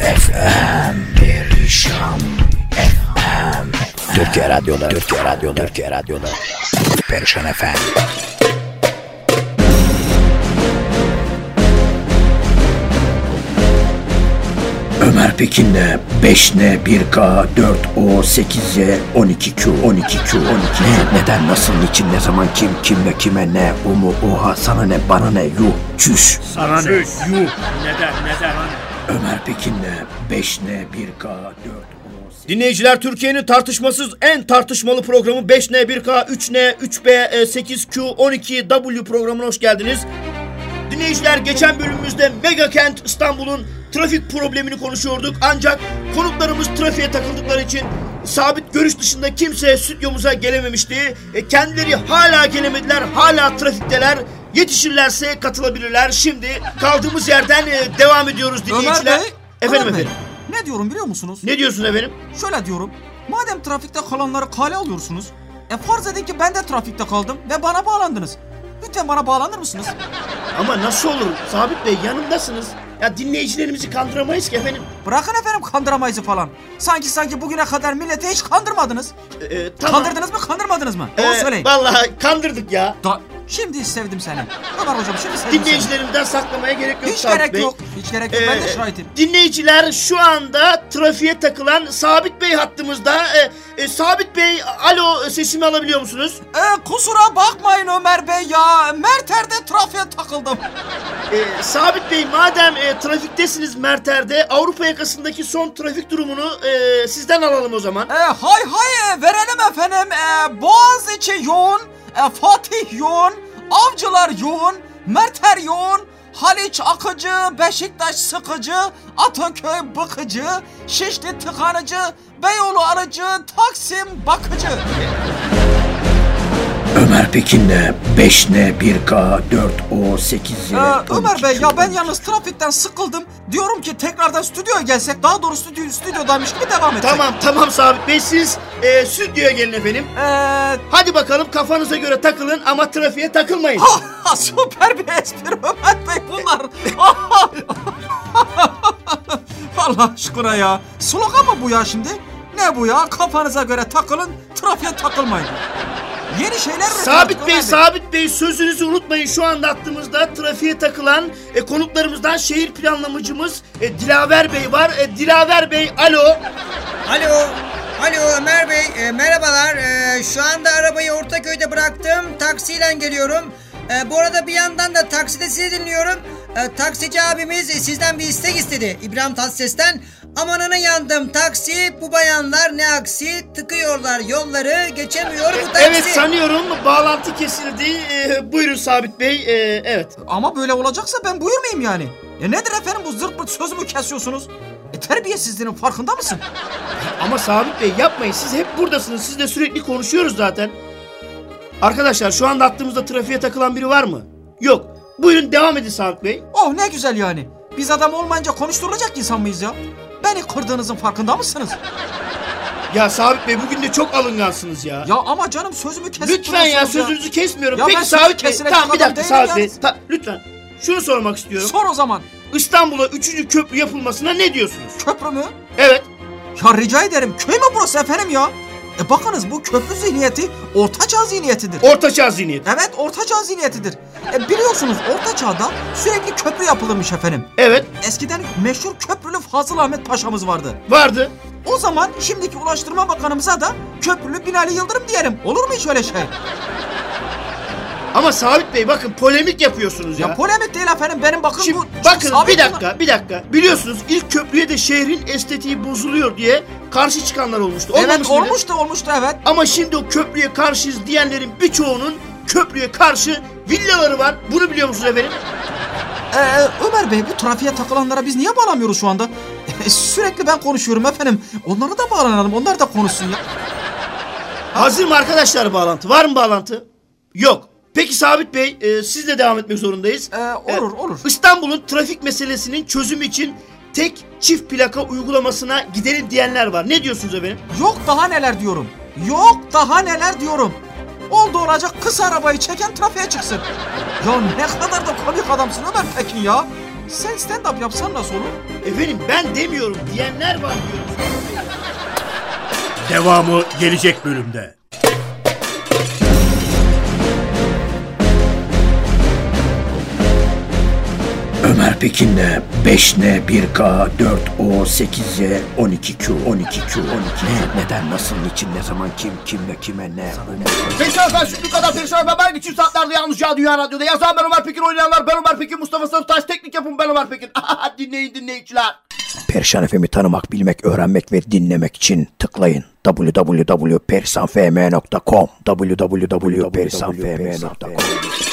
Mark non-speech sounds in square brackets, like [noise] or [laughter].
FM Perişan FM Türkiye Radyo'da Türkiye Radyo'da Türkiye Radyo'da. Perişan FM Ömer Pekin'le 5N 1K 4O 8Y 12Q 12Q 12 Ne neden nasıl niçin ne zaman kim kimle kime ne? O mu oha sana ne bana ne? Yuh çüş. Sana ne? Yuh. Neden? Neden? Ömer Pekin'le 5N 1K 4O Dinleyiciler Türkiye'nin tartışmasız en tartışmalı programı 5N, 1K, 3N, 3B, 8Q, 12W programına hoş geldiniz. Dinleyiciler geçen bölümümüzde mega kent İstanbul'un trafik problemini konuşuyorduk. Ancak konuklarımız trafiğe takıldıkları için sabit görüş dışında kimse stüdyomuza gelememişti. E, kendileri hala gelemediler, hala trafikteler. Yetişirlerse katılabilirler. Şimdi kaldığımız yerden e, devam ediyoruz dinleyiciler. Ömer Bey, Efendim Ömer Bey, efendim. Ne diyorum biliyor musunuz? Ne diyorsun efendim? Şöyle diyorum. Madem trafikte kalanları kale alıyorsunuz. E farz edin ki ben de trafikte kaldım ve bana bağlandınız. Lütfen bana bağlanır mısınız? Ama nasıl olur? Sabit Bey yanımdasınız. Ya dinleyicilerimizi kandıramayız ki efendim. Bırakın efendim kandıramayızı falan. Sanki sanki bugüne kadar millete hiç kandırmadınız. Ee, e, tamam. Kandırdınız mı kandırmadınız mı? Ee, Onu söyleyin. Vallahi kandırdık ya. Da- şimdi sevdim seni. Ömer hocam şimdi sevdim seni. Dinleyicilerimizden saklamaya gerek yok Hiç Sabit gerek Bey. yok. Hiç gerek yok. ben de Ee, şahitim. Dinleyiciler şu anda trafiğe takılan Sabit Bey hattımızda. Ee, e, Sabit Bey alo sesimi alabiliyor musunuz? Ee, kusura bakmayın Ömer Bey ya. Merter'de trafiğe takıldım. Ee, Sabit Bey madem e, trafiktesiniz Merter'de Avrupa yakasındaki son trafik durumunu e, sizden alalım o zaman. Ee, hay hay verelim efendim. Ee, Boğaziçi yoğun, e, Fatih yoğun, Avcılar yoğun, Merter yoğun, Haliç akıcı, Beşiktaş sıkıcı, Ataköy bıkıcı, Şişli tıkanıcı, Beyoğlu arıcı, Taksim bakıcı. Ömer Pekin'le 5N 1K 4O 8Y Ee, Ömer Bey ya ben yalnız trafikten sıkıldım. Diyorum ki tekrardan stüdyoya gelsek daha doğrusu stüdyo, stüdyodaymış gibi devam etsek. Tamam tamam Sabit Bey siz e, stüdyoya gelin efendim. Ee, Hadi bakalım kafanıza göre takılın ama trafiğe takılmayın. Ha, ha, süper bir espri Ömer Bey bunlar. [laughs] Allah aşkına ya. Slogan mı bu ya şimdi? Ne bu ya? Kafanıza göre takılın, trafiğe takılmayın. Yeni şeyler üretiyoruz Sabit Bey, Sabit Bey sözünüzü unutmayın. Şu anda attığımızda trafiğe takılan e, konuklarımızdan şehir planlamacımız e, Dilaver Bey var. E, Dilaver Bey alo. Alo, alo Ömer Bey, e, merhabalar. E, şu anda arabayı Ortaköy'de bıraktım, taksiyle geliyorum. E, bu arada bir yandan da takside sizi dinliyorum. E, taksici abimiz e, sizden bir istek istedi İbrahim Tatlıses'ten. Amanını yandım taksi, bu bayanlar ne aksi, tıkıyorlar yolları, geçemiyor bu taksi. Evet sanıyorum bağlantı kesildi. E, buyurun Sabit Bey. E, evet. Ama böyle olacaksa ben buyur muyum yani? Ya nedir efendim bu zırt pırt sözümü kesiyorsunuz? E terbiyesizliğinin farkında mısın? Ama Sabit Bey yapmayın. Siz hep buradasınız. Sizle sürekli konuşuyoruz zaten. Arkadaşlar şu anda attığımızda trafiğe takılan biri var mı? Yok. Buyurun devam edin Sabit Bey. Oh ne güzel yani. Biz adam olmayınca konuşturulacak insan mıyız ya? Beni kırdığınızın farkında mısınız? Ya Sabit Bey bugün de çok alıngansınız ya. Ya ama canım sözümü kesip Lütfen ya duruyorsunuz sözünüzü kesmiyorum. Ya ben Peki sözü Sabit Bey. Tamam bir adam dakika değilim Sabit Bey. yalnız. Ta- lütfen. Şunu sormak istiyorum. Sor o zaman. İstanbul'a 3. köprü yapılmasına ne diyorsunuz? Köprü mü? Evet. Ya rica ederim köy mü burası efendim ya? E bakınız bu köprü zihniyeti ortaçağ zihniyetidir. Ortaçağ zihniyeti. Evet ortaçağ zihniyetidir. E biliyorsunuz orta çağda sürekli köprü yapılırmış efendim. Evet. Eskiden meşhur köprülü Fazıl Ahmet Paşa'mız vardı. Vardı. O zaman şimdiki Ulaştırma Bakanımıza da köprülü Binali Yıldırım diyelim. Olur mu hiç öyle şey? Ama Sabit Bey bakın polemik yapıyorsunuz ya. Ya polemik değil efendim benim bakın Şimdi bu... bakın sabit bir dakika bir dakika. Biliyorsunuz ilk köprüye de şehrin estetiği bozuluyor diye karşı çıkanlar olmuştu. Evet Olmamış mıydı? olmuştu olmuştu evet. Ama şimdi o köprüye karşıyız diyenlerin birçoğunun köprüye karşı villaları var. Bunu biliyor musunuz efendim? Ee, Ömer Bey bu trafiğe takılanlara biz niye bağlamıyoruz şu anda? [laughs] Sürekli ben konuşuyorum efendim. Onlara da bağlanalım onlar da konuşsun ya. Hazır mı arkadaşlar bağlantı? Var mı bağlantı? Yok. Peki Sabit Bey, e, sizle devam etmek zorundayız. Ee, olur olur. İstanbul'un trafik meselesinin çözümü için tek çift plaka uygulamasına gidelim diyenler var. Ne diyorsunuz efendim? Yok daha neler diyorum. Yok daha neler diyorum. Oldu olacak kısa arabayı çeken trafiğe çıksın. Ya ne kadar da komik adamsın Ömer Pekin ya. Sen stand up yapsan nasıl olur? Efendim ben demiyorum diyenler var diyorum. Devamı gelecek bölümde. Ömer Pekin'le 5N 1K 4O 8Z 12Q 12Q 12 ne? Neden? Nasıl? Niçin? Ne zaman? Kim? Kimle kime ne? Perişan ben şu kadar perişan ben belki çift saatlerde yalnızca Dünya Radyo'da yazan ben Ömer Pekin oynayanlar ben Ömer Pekin Mustafa Sarıtaş teknik yapım ben Ömer Pekin. [laughs] Dinleyin dinleyiciler. Perişan FM'i tanımak, bilmek, öğrenmek ve dinlemek için tıklayın. www.perisanfm.com www.perisanfm.com